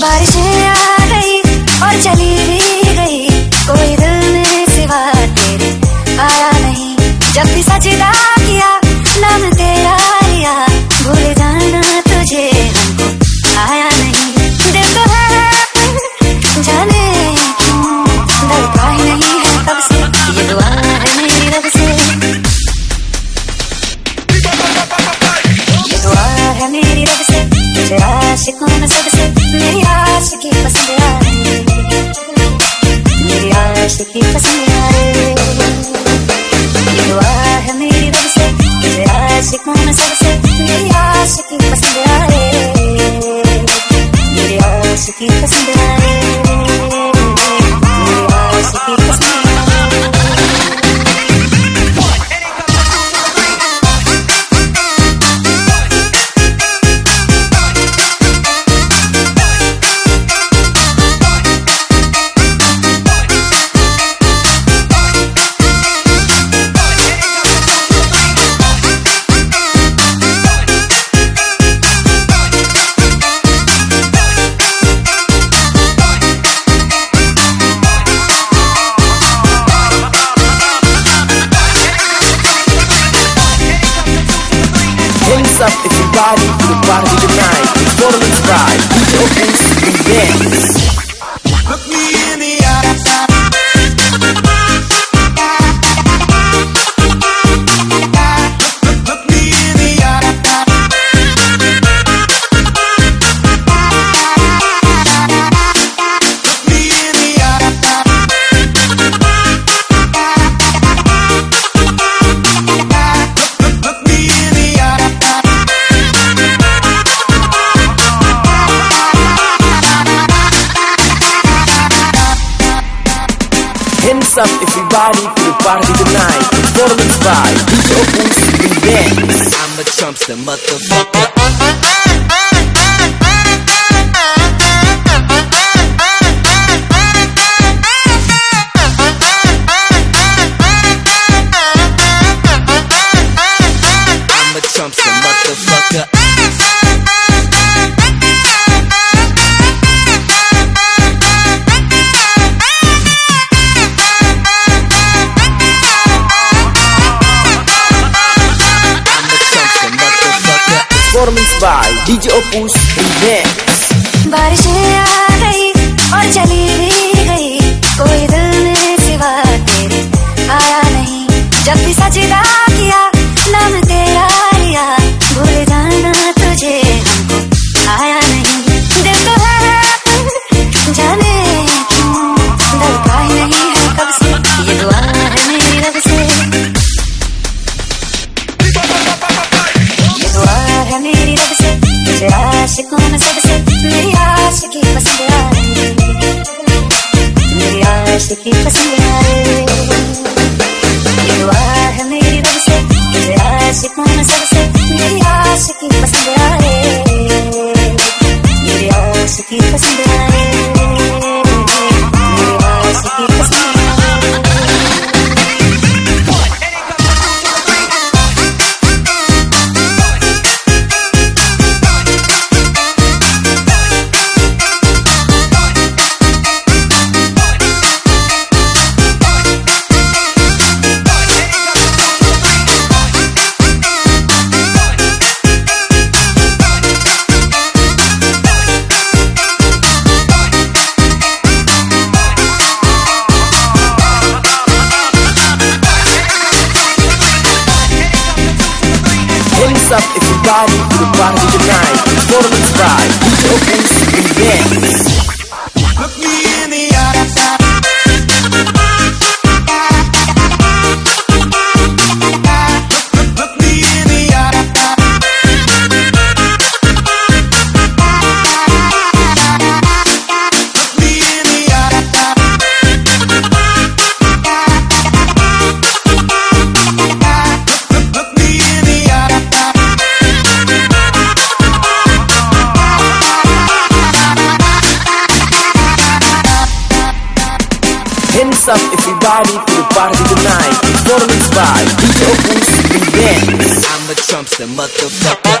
Somebody sing se quiso sentar. up everybody to the party tonight. Performance by DJ Opus Dance I'm a chumpster motherfucker. by DJ Opus Remix. body to the bottom of your. Totally fried. everybody to the party tonight. Performance by DJ Opus I'm a Trumpster motherfucker.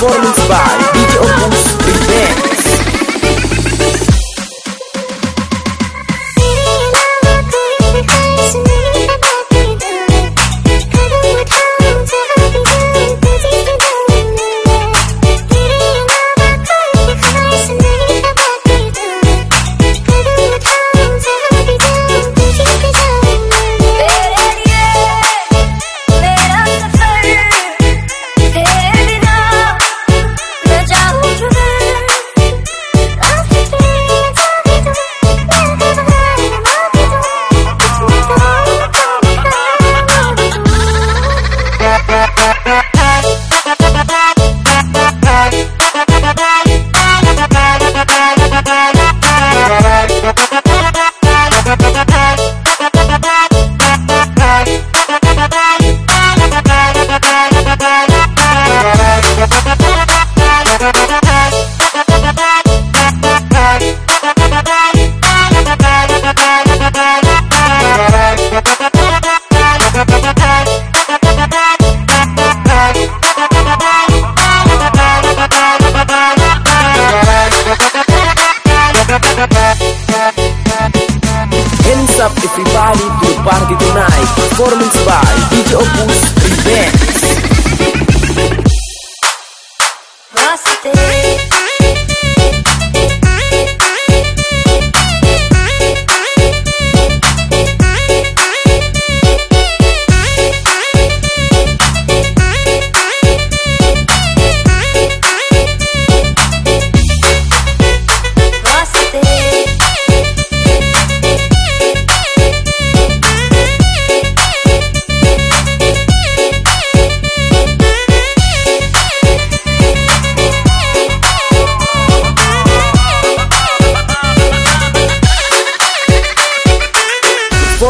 performance by